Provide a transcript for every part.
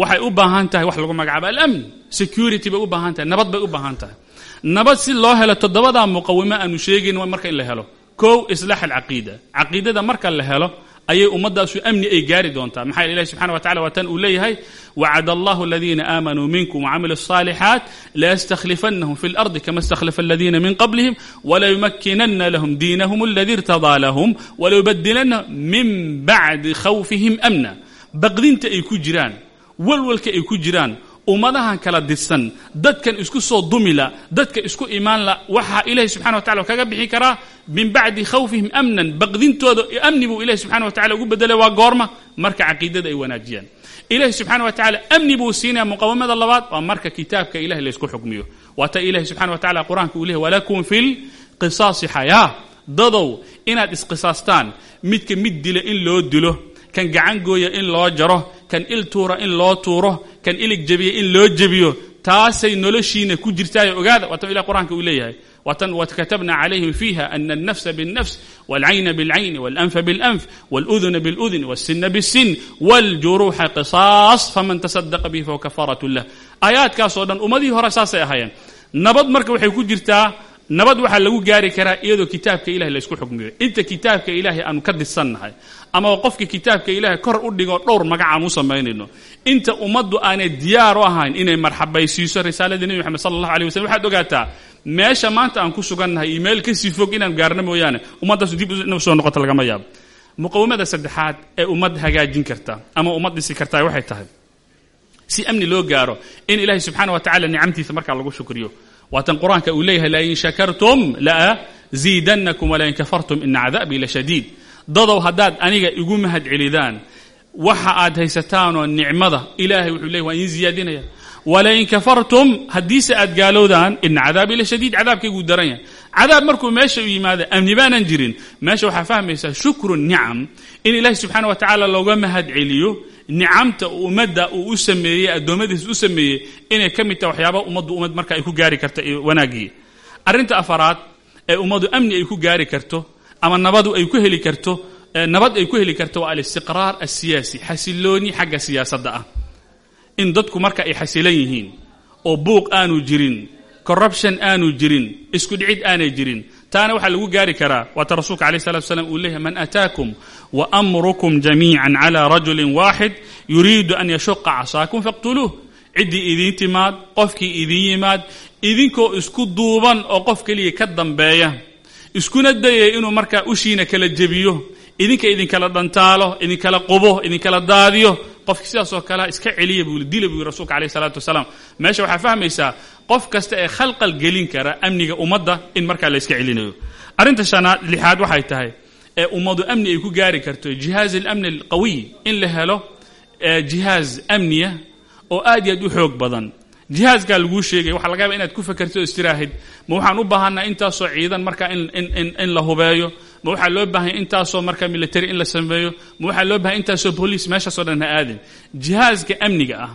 waxay u baahan tahay wax lagu magacaabo alamn security bay u baahan tahay nabad bay u baahan tahay nabad si loo helo toddobadaa muqawimo aanu sheegayn waa marka in la helo kow islaax alcaqiida caqiidada marka la helo ayay ummaddaasu amni ay gaari doontaa maxaa yeele ilahi subxana wa tacala waa tan uu leeyahay wacada allahu aladiina aamanuu minkum wacamilu الصaalixaat layastakhlifannahum fi اlardi kama istakhlafa aladiina min qablihim walayumakinana lahum diinahum aladi irtadaa lahum walayubadilanahum min bacdi khawfihim amna baqdinta ay ku jiraan walwalka ay ku jiraan ummadahan kala dirsan dadkan isku soo dumila dadka isku imaanla waxaa ilaahi subxana wa tacala kaga bixi karaa min bacdi khawfihim amnan baqdintooda amni buu ilahi subxana wa tacala ugu bedelay waa goorma. Marka caqiidada ay wanaajiyaan. Ilahi subxana wa tacala amni buu siinaya muqawamada labaad waa marka kitaabka ilahi laysku xukmiyo. Waata ilahi subxana wa tacala qur'aanka uu lehay walakum fi lqisaasi xayaa dadow inaad isqisaastaan midka mid dila in loo dilo kan gacan gooya in loo jaro kan il tuura in loo tuuro kan ilig jebiya in loo jebiyo taasay noloshiina ku jirtaayo ogaada waatan ilah qur-aanka uu leeyahay waatan wakatabna calayhim fiiha ana alnafsa biاlnafs wاlcayna biاlcayni wاlanfa biاlanf wاluduna biاluduni wاsina biاsin wاljuruuxa qisaas faman tasadaqa bihi fahuwa kafarat lah aayaadkaasoo dhan ummadihii hore saasay ahaayeen nabad marka waxay ku jirtaa nabad waxaa lagu gaari karaa iyadoo kitaabka ilahay laysku xukmiyo inta kitaabka ilaahay aanu ka dirsannahay ama qofka kitaabka ilaahay kor u dhigoo dhowr magac aan u samaynayno inta ummaddu aanay diyaar u ahayn inay marxabaysiiso risaaladii nebi moxamed sala allah alay waslm waxaad ogaataa meesha maanta aan ku sugannahay iyo meel ka sii fog inaan gaarno mooyaane ummaddaasu dib soo noqoto lagama yaabo muqawamada saddexaad ee ummad hagaajin karta ama ummad dhisi kartaa waxay tahay. Si amni loo gaaro in ilaahay subxaana wa tacala nicamtiisa markaa lagu shukriyo waatan qur'aanka uu leeyahay lain shakartum laaziidannakum walain kafartum ina cadaabii lashadiid dadow haddaad aniga igu mahad celidaan waxa aad haysataanoo nicmada ilaahay wuxuu leeyay waan idiin ziyaadinaya. Walain kafartum haddiise aad gaalowdaan ina cadaabii lashadiid cadaabkayguu daran yahay. Cadaab markuu meesha u yimaado amni baanan jirin. Meesha waxaa fahmaysaa shukru nicam in ilaahi subxaana wa looga mahad nicamta ummadda uu u sameeyey addoommadiis u sameeyey inay ka mid tahay waxyaaba ummaddu ummad marka ay ku gaari karta wanaaggii arrinta afaraad ee ummaddu amni ay ku gaari karto ama nabadu ay ku heli karto nabad ay ku heli karto waa alistiqraar alsiyaasi xasilooni xagga siyaasadda ah. In dadku marka ay xasilan yihiin oo buuq aanu jirin corruption aanu jirin isku dhicid aanay jirin. Taana waxaa lagu gaari karaa waata rasuulka alayh salatu slam uu leeyahay man ataakum waamrukum jamiican cala rajulin waaxid yuriidu an yashuqa casaakum faqtuluuh. Ciddii idiin timaad qofkii idiin yimaad idinkoo isku duuban oo qof keliya ka dambeeya. Iskuna dayaya inuu markaa ushiina kala jebiyo idinka idinkala dhantaalo idinkala qubo idinkala daadiyo. Qofki sidaasoo kalea iska celiya buu dila buu rasuulka alayh salaatu wasalaam. Meesha waxaa fahmaysaa qof kasta ee khalqal gelin kara amniga ummadda in markaa la yska celinayo. Arrinta shanaad lixaad waxay tahay ee ummadu amni ay ku gaari karto jihaaz alamni alqawiy in la helo jihaaz amniya oo aad iyo aad u xoog badan. Jihaazkaa laguu sheegay waxaa laga yaaba inaad ku fakerto o istiraahid ma waxaan u baahanaa intaasoo ciidan markaa in la hubeeyo ma waxaa loo baahanya intaasoo markaa military in la sameeyo ma waxaa loo bahanya intaasoo bolice meeshaasoo dhan ha aadin. Jihaaska amniga ah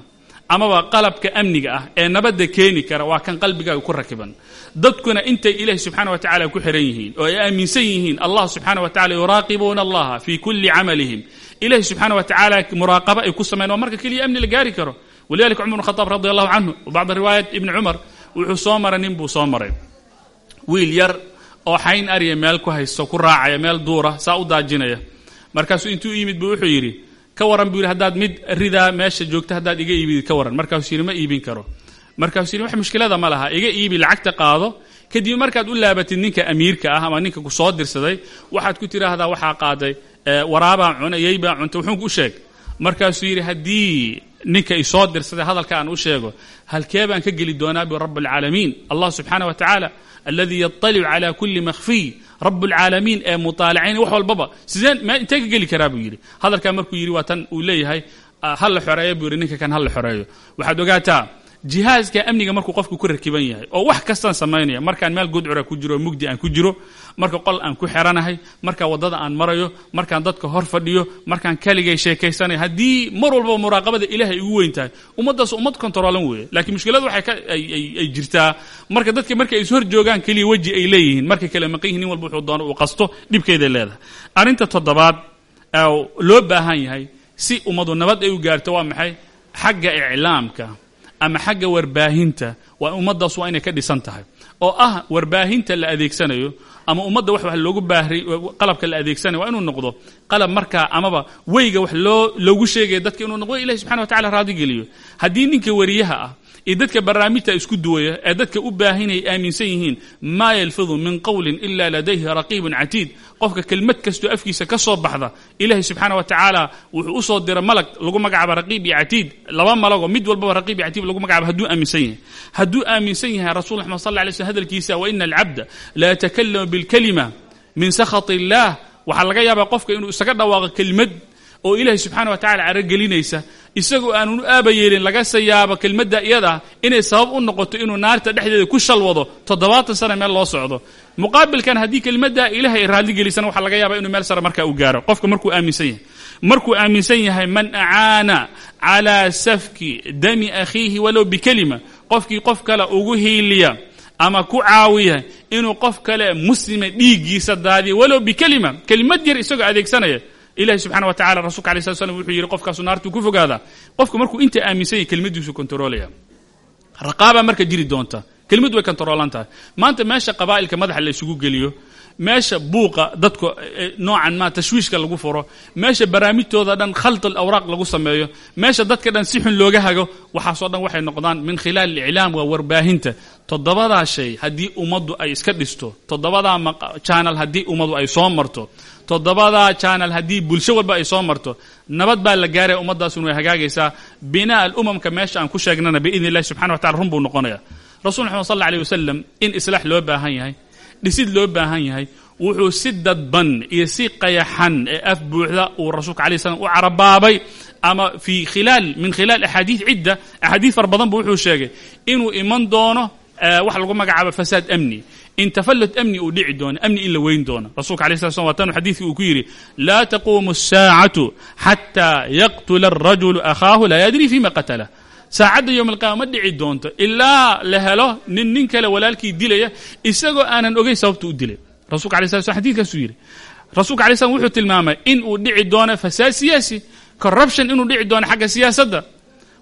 amaba qalabka amniga ah ee nabadda keeni kara waa kan qalbigaaga ku rakiban. Dadkuna intay ilaahi subxaana wa tacala ku xihan yihiin oo ay aaminsan yihiin allah subxaana wa tacala yuraaqibuuna allaha fii kulli camalihim. Ilahi subxaana wa tacaala muraaqaba ay ku sameyn waa marka keliya amni la gaari karo. Walidalika cumar bn khadaab radi allahu canhu bacda riwaayat ibni cumar wuxuu soo maray nin buu soo maray. Wiil yar oo xayn arya meel ku haysto ku raacaya meel duura saa u daajinaya. Markaasuu intuu yimid buu wuxuu yidhi ka waran buu yidhi haddaad mid ridaa meesha joogta haddaad iga iibid ka waran. Markaasuu yidhi ma iibin karo. Markaasuu yidhi wax mushkilada ma laha iga iibi lacagta qaado. Kadib markaad u laabatid ninka amiirka ah ama ninka ku soo dirsaday waxaad ku tidhaahdaa waxaa qaaday waraabaa cuna yeybaa cunta wuxuunku u sheeg. Markaasuu yidhi haddii ninka isoo dirsaday hadalka aan u sheego halkee baan ka geli doonaa bu rabb alcaalamiin allah subxaana wa tacaala alladii yaطalicu cala kuli makhfiy rab اlcaalamiin ee muطaalacayn wax walbaba sideen m intee ka geli karaa buu yidhi hadalkaa markuu yidhi waa tan uu leeyahay ha la xoreeyo buu yidhi ninka kan ha la xoreeyo waxaad ogaataa jihaaska amniga markuu qofku ku rakiban yahay oo wax kastaan samaynaya markaan meel gudcura ku jiro mugdi aan ku jiro marka qol aan ku xeranahay marka waddada aan marayo markaan dadka hor fadhiyo markaan keligay sheekaysanayo haddii mar walbaba muraaqabada ilaahay igu weyn tahay ummaddaas ummad kontaroolan weeye laakiin mushkiladu waxay ay jirtaa marka dadka markay is hor joogaan keliya weji ay leeyihiin markay kale maqan yihiin nin walba wuxuu doono uu qasto dhibkeeday leedahay. Arrinta toddobaad loo baahan yahay si ummadu nabad ay u gaarto waa maxay? Xagga iclaamka ama xagga warbaahinta waa ummaddaas waa inay ka dhisan tahay. Oo ah warbaahinta la adeegsanayo ama ummadda wax wax loogu baahray qalabka la adeegsanayo waa inuu noqdo qalab markaa amaba weyga wax loo loogu sheegaya dadka inuu noqdo ilahi subxana wa tacala raadigeliyo haddii ninka wariyaha ah iyo dadka barnaamijta isku duwaya ee dadka u baahinay aaminsan yihiin maa yalfidu min qowlin ila ladayhi raqiibun catiid. Qofka kelmad kastoo afkiisa ka soo baxda ilahi subxaana wa tacaala wuxuu u soo dira malag lagu magacaabo raqiib iyo catiid. Laba malagoo mid walbaba raqiib iyo catiid lagu magacaabo hadduu aaminsan yahay. Hadduu aaminsan yahay rasul maxmed sal lay slm hadalkiisa wa ina alcabda la yatakalamu bilkalima min sakhat illah waxaa laga yaabaa qofka inuu isaga dhawaaqo kelimad oo ilaahay subxaana wa tacala caragelinaysa isagoo aanun u aaba yeelin lagase yaabo kelmadda iyadaa inay sabab u noqoto inuu naarta dhexdeeda ku shalwado toddobaatan sana meel loo socdo. Muqaabilkan haddii kelmaddaa ilahay ay raadligelisana waxaa laga yaaba inuu meel sare markaa u gaaro. Qofka markuu aaminsan yahay markuu aaminsan yahay man acaana calaa safki dami akhiihi walow bikelima qofkii qof kale ugu hiiliya ama ku caawiya inuu qof kale muslima dhiiggiisa daadiyo walow bikelima kelimad yar isagoo adeegsanaya ilahi subxana wa tacala rasulka alay slat slam wuxuu yidhi qofkaasu naartuu ku fogaadaa qofku markuu inta aaminsan yahy kelmaddiisu kontaroolaya raqaabaa marka jiri doonta kelimad way kontaroolan tahay. Maanta meesha qabaa'ilka madaxa la isugu geliyo meesha buuqa dadku noocan ma tashwiishka lagu furo. Meesha barnaamijtooda dhan khalt alawraaq lagu sameeyo. Meesha dadka dhan si xun looga hago waxaasoo dhan waxay noqdaan min khilaal aliclaam waa warbaahinta. Toddobadaa shay haddii ummaddu ay iska dhisto. Toddobadaa janal haddii ummaddu ay soo marto. Toddobadaa janal haddii bulsho walba ay soo marto. Nabad baa la gaaraya ummaddaasuna way hagaagaysaa. Binaa alumamka meesha aan ku sheegnana biidn illahi subxana wa tacala run buu noqonaya rasul maxamed sal alla alيh wasalam in islaax loo baahan yahay dhisid loo baahan yahay wuxuu si dadban iyo si qayaxan ee af buuxda uu rasuulka alai slam u carabaabay ama fii khilaal min khilaal axaadiid cidda axaadiid far badanba wuxuu sheegay inuu iman doono waxa lagu magacaaba fasaad amni. Intafallud amni uu dhici doono amni in la weyn doono. Rasulka alai sla slam waa tanu xadiidkii uu ku yidhi laa taquumu asaacatu xataa yaqtula arajulu akhaahu laa yadri fima qatala saacadda yowm alqiyama ma dhici doonto ilaa la helo nin nin kale walaalkii dilaya isagoo aanan ogeyn sababtu u dilay. Rasulka alay slam xadidkaasuu yidhi. Rasulka alay slam wuxuu tilmaamay in uu dhici doono fasaad siyaasi corruption inuu dhici doono xagga siyaasadda.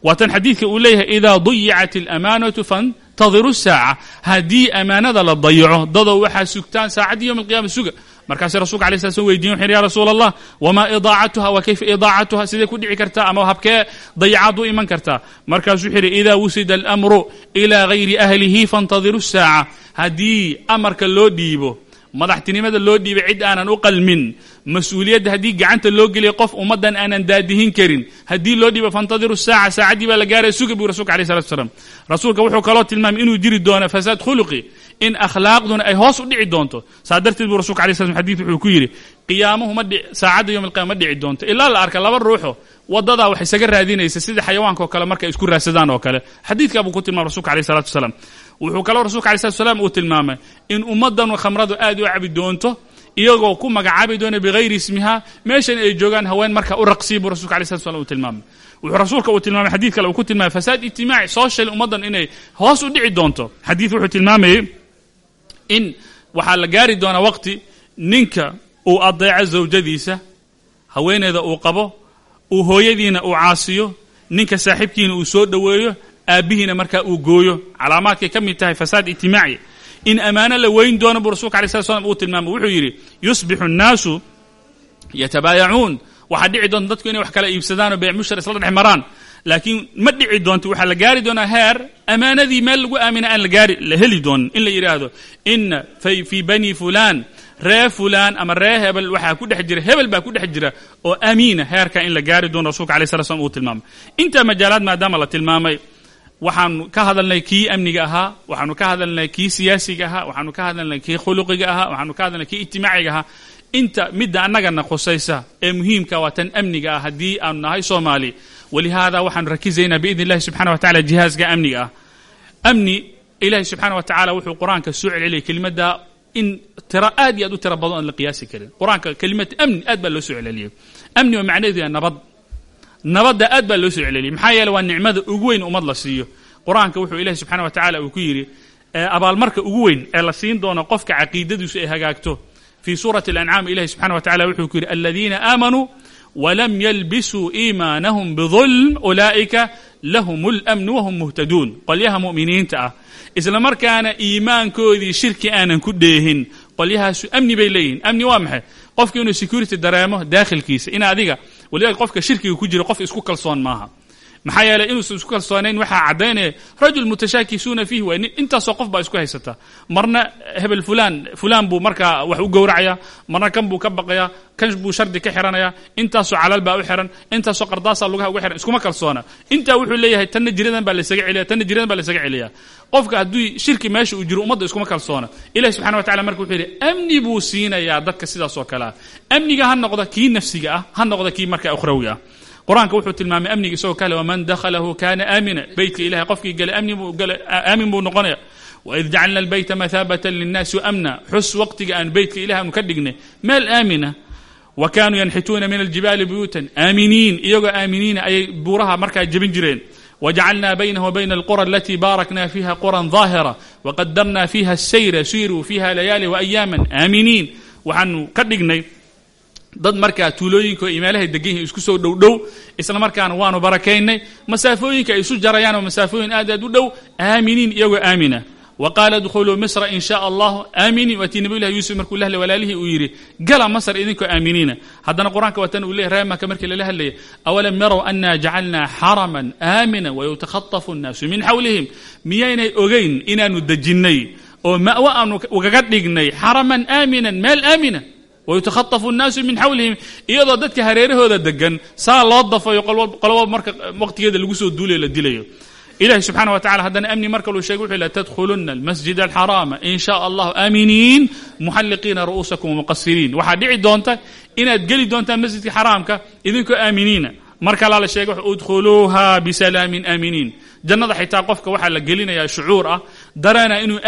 Waa tan xadiidka uu leeyahay idaa dayicat alamaanatu fantadiru saaca haddii amaanada la dayaco dadoo waxaa sugtaan saacaddii yowm alqiyama suga markaasay rasulka alay slat slam weydiyen wuxu yhi ya rasuula allah wamaa idaacatuha wa kayfa idaacatuha sidee ku dhici kartaa ama habkee dayacaad u iman kartaa markaasuu wuxuu yidhi idaa wusida alamru ilaa gayri ahlihi faاntadiru الsaaca haddii amarka loo dhiibo madaxtinimada loo dhiibay cid aanan u qalmin. Mas'uuliyadda haddii gacanta loo geliya qof ummaddan aanan daadihin karin. Haddii loo dhiibo fantadiru saaca saacaddii baa la gaaraya suga buu rasulka alay salatu slam rasuulka wuxuu kaloo tilmaamay inuu jiri doono fasaad khuluqi in akhlaaqduna ay hoos u dhici doonto. Saa darteed buu rasulka alay sl xadid wuxuu ku yidhi qiyaamuhu ma dhic saacadda yowm alqiyama ma dhici doonto. Ilaa la arka laba ruuxo waddadaa wax isaga raadinaysa sida xayawaanka kale markay isku raadsadaan oo kale. Xadiidkaa buu ku tilmaamay rasulka aleyh salatu wasalaam. Wuxuu kaloo rasulka alay slatu salaam uu tilmaamay in ummaddan khamradu aad u cabi doonto iyagoo ku magacaabi doona bihayri ismiha meeshan ay joogaan haween marka u raqsiya buu rasulka alay slat slam uu tilmaamay. Wuxuu rasuulka uu tilmaamay xadiid kale uu ku tilmaamay fasaad ijtimaaci social ummaddan inay hoos u dhici doonto. Xadiid wuxuu tilmaamayey in waxaa la gaari doonaa waqti ninka uu adeeco zawjadiisa haweeneyda uu qabo uu hooyadiina uu caasiyo ninka saaxiibkiina uu soo dhoweeyo aabbihiina markaa uu gooyo. Calaamaadkay ka mid tahay fasaad ijtimaaci. In ammaano la weyn doono buu rasulka alay slat slam uu tilmaamay. Wuxuu yidhi yusbixu الnaasu yatabaayacuun. Waxaa dhici doonta dadku inay wax kala iibsadaan oo beyc mushtar isla dhex maraan. Laakiin ma dhici doonto waxaa la gaari doonaa heer ammaanadii meel lagu aamina aan la gaari la heli doonin in la yidhaahdo ina fii bani fulan ree fulaan ama ree hebel waxaa ku dhex jira hebel baa ku dhex jira oo amiina heerka in la gaari doono rasulka alay slat slam uu tilmaamay. Intaa majaalaad maadaama la tilmaamay waxaanu ka hadalnay kii amniga ahaa waxaanu ka hadalnay kii siyaasiga ahaa waxaanu ka hadalnay kii khuluqiga ahaa waxaanu ka hadalnay kii ijtimaaciga ahaa. Inta midda annagana khusaysa ee muhiimka waa tan amniga ah haddii aanu nahay soomaali. Walihaada waxaanu rakizaynaa biidn illahi subxana wa tacala jihaazka amniga ah. Amni ilahi subxaana wa tacala wuxuu qur'aanka soo celceliyay kelimadda in tiro aad iyo aad u tiro badan oon la qiyaasi karin qur'aanka kelimad amni aad baa loo soo celceliyey amni waa macnaheedu yahay nabad nabadda aad baa loo soo celceliyey maxaa yeele waa nicmada ugu weyn ummad la siiyo qur'aanka wuxuu ilahi subxana wa tacala uu ku yidhi abaalmarka ugu weyn ee la siin doono qofka caqiidadiisu ay hagaagto fii suurati alancaam ilahi subxana wa tacala wuxuu ku yidhi aladiina aamanuu walam yalbisuu iimaanahum bidulm ulaa'ika lahum اlamnu wahum muhtaduun qolyaha mu'miniinta ah. Isla markaana iimaankoodii shirki aanan ku dheehin qolyahaasu amni bay leeyihiin amni waa maxay? Qofka inuu security dareemo daakhilkiisa. In adiga walidalika qofka shirkiga ku jira qof isku kalsoon maaha maxaa yeeley inuusan isku kalsoonayn waxaa caddaynaya rajul mutashaakisuuna fiihi waa intaasoo qof baa isku haysataa marna hebel fulaan fulaan buu markaa wax u gowracaya marna kan buu ka baqaya kan buu shardi ka xiranaya intaasoo calal baa u xiran intaasoo qardaasaa lugaha uga xiran iskuma kalsoona. Intaa wuxuu leeyahay tanna jiradan baa laysaga celiya tanna jiradan baa laysaga celiya qofka hadduu shirki meesha uu jiro ummadda iskuma kalsoona. Ilahi subxana wa tacala marka wuxuu amni buu siinayaa dadka sidaas oo kale ah amniga ha noqda kii nafsiga ah ha noqda kii marka ukhrawi ah qur'aanka wuxuu tilmaamay amniga isagoo kale waman dakhalahu kana aamina. Beytka ilahay qofkii gale aamin buu noqonaya. Waid jacalna albayta mathaabatan linnaasi waamna xus waqtiga aan beytka ilahi aanu ka dhignay meel aamina. Wa kanuu yanxituuna min aljibaali buyuutan. Aaminiin iyagoo aaminiina ayay buuraha markaa jebin jireen. Wjacalna baynahu wabayna alqura alatii baarakna fiiha quran daahira waqadarna fiiha asayra siiruu fiiha layaali waayaaman aaminiin waxaanu ka dad markaa tuulooyinka iyo meelahay degan isku soo dhow dhow isla markaana waanu barakaynay. Masaafooyinka ay isu jarayaan oo masaafooyin aad aad u dhow aaminiin iyagoo aamina. Wa qaala dkhuluu misra in shaa allahu aaminiin waatii nabiy llahi yuusuf markuu la hadlay walaalihii uu yidhi gala masr idinkoo aaminiina. Haddana qur'aanka waa tan uu leeyay reer maka markii lala hadlayay awalam yarow anna jacalna xaraman aamina wayutakhatafu nnaasu min xawlihim miyaynay ogeyn inaanu dejinnay oo ma'wa aanu ugaga dhignay xaraman aaminan meel aamina wayutakhatafu الnaasu min xawlihim iyadoo dadka hareerahooda degan saa loo dafayo qoloba marka waqtigeeda lagu soo duulayo la dilayo ilahi subxana wa tacala haddana amni marka luu shegay wuxuu tadkhuluna almasjid alxaraama in shaa allahu aaminiin muxalliqiina ru'uusakum wamuqasiriin waxaa dhici doonta inaad geli doontaan masjidka xaraamka idinkoo aaminiina mar kalaa la sheegay udkhuluuha bisalaamin aaminiin jannada xitaa qofka waxaa la gelinayaa shucuur ah dareena inuu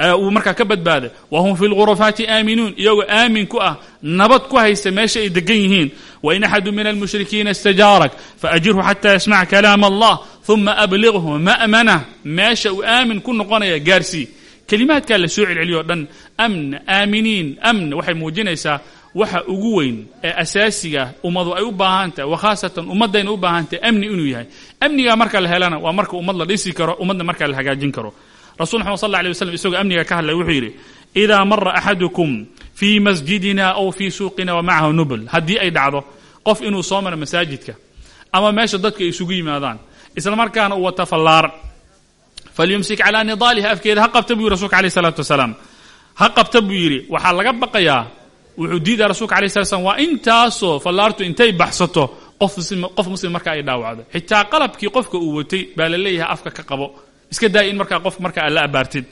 uu markaa ka badbaaday wahum fi lghurafaati aaminuun iyagoo aamin ku ah nabad ku haysta meesha ay degan yihiin. Wain axadu min almushrikiina istajaarak faajirhu xata yasmac kalaam allah uma abliغhu ma'manah meesha uu aamin ku noqonaya gaarsii kelimaadkaa la soo celceliyo o dhan amn aaminiin amn waxay muujinaysaa waxa ugu weyn ee asaasiga ummadu ay u baahan tahay wakhaasatan ummaddayna u baahan tahay amni inuu yahay. Amnigaa marka la helana waa marka ummad la dhisi karo ummadda markaa la hagaajin karo rasul mxamed sal alay waslam isagoo amniga ka hadlay wuxuu yidhi idaa mara axadukum fii masjidina aw fii suuqina wa macahu nubl haddii ay dhacdo qof inuu soo maro masaajidka ama meesha dadka ay isugu yimaadaan isla markaana uu wata fallaar falyumsik calaa nidaaliha afkeeda ha qabta buu yidhi rasulka alayh isalaatu wasalaam ha qabta buu yidhi waxaa laga baqayaa wuxuu diidaya rasulka alay slat slam waa intaasoo fallaartu intay baxsato qof muslim marka ay dhaawacdo. Xitaa qalabkii qofka uu watay baa la leeyahay afka ka qabo iska daaya in markaa qof marka aad la abaartid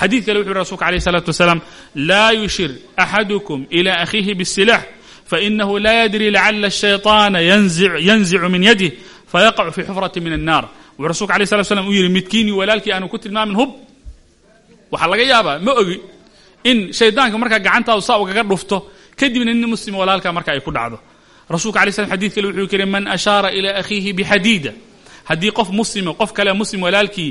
xadiid kale wuxu yhi rasulka alayh الsalaatu wasalaam laa yushir axadukum ila akhiihi bالsilax fainahu la yadri lacala الshayطaana yanzicu min yadih fayaqacu fi xufrati min الnar wuxuu rasulka alay slat slam u yidhi midkiini walaalkii aanu ku tilmaamin hub waxaa laga yaabaa ma ogi in shaydaanka markaa gacantaadu saa ugaga dhufto kadibna nin muslima walaalkaa marka ay ku dhacdo rasuulka alay slam xadid kale wuxuu kiri man ashaara ilaa akhiihi bixadiida haddii qof muslima qof kale muslim walaalkii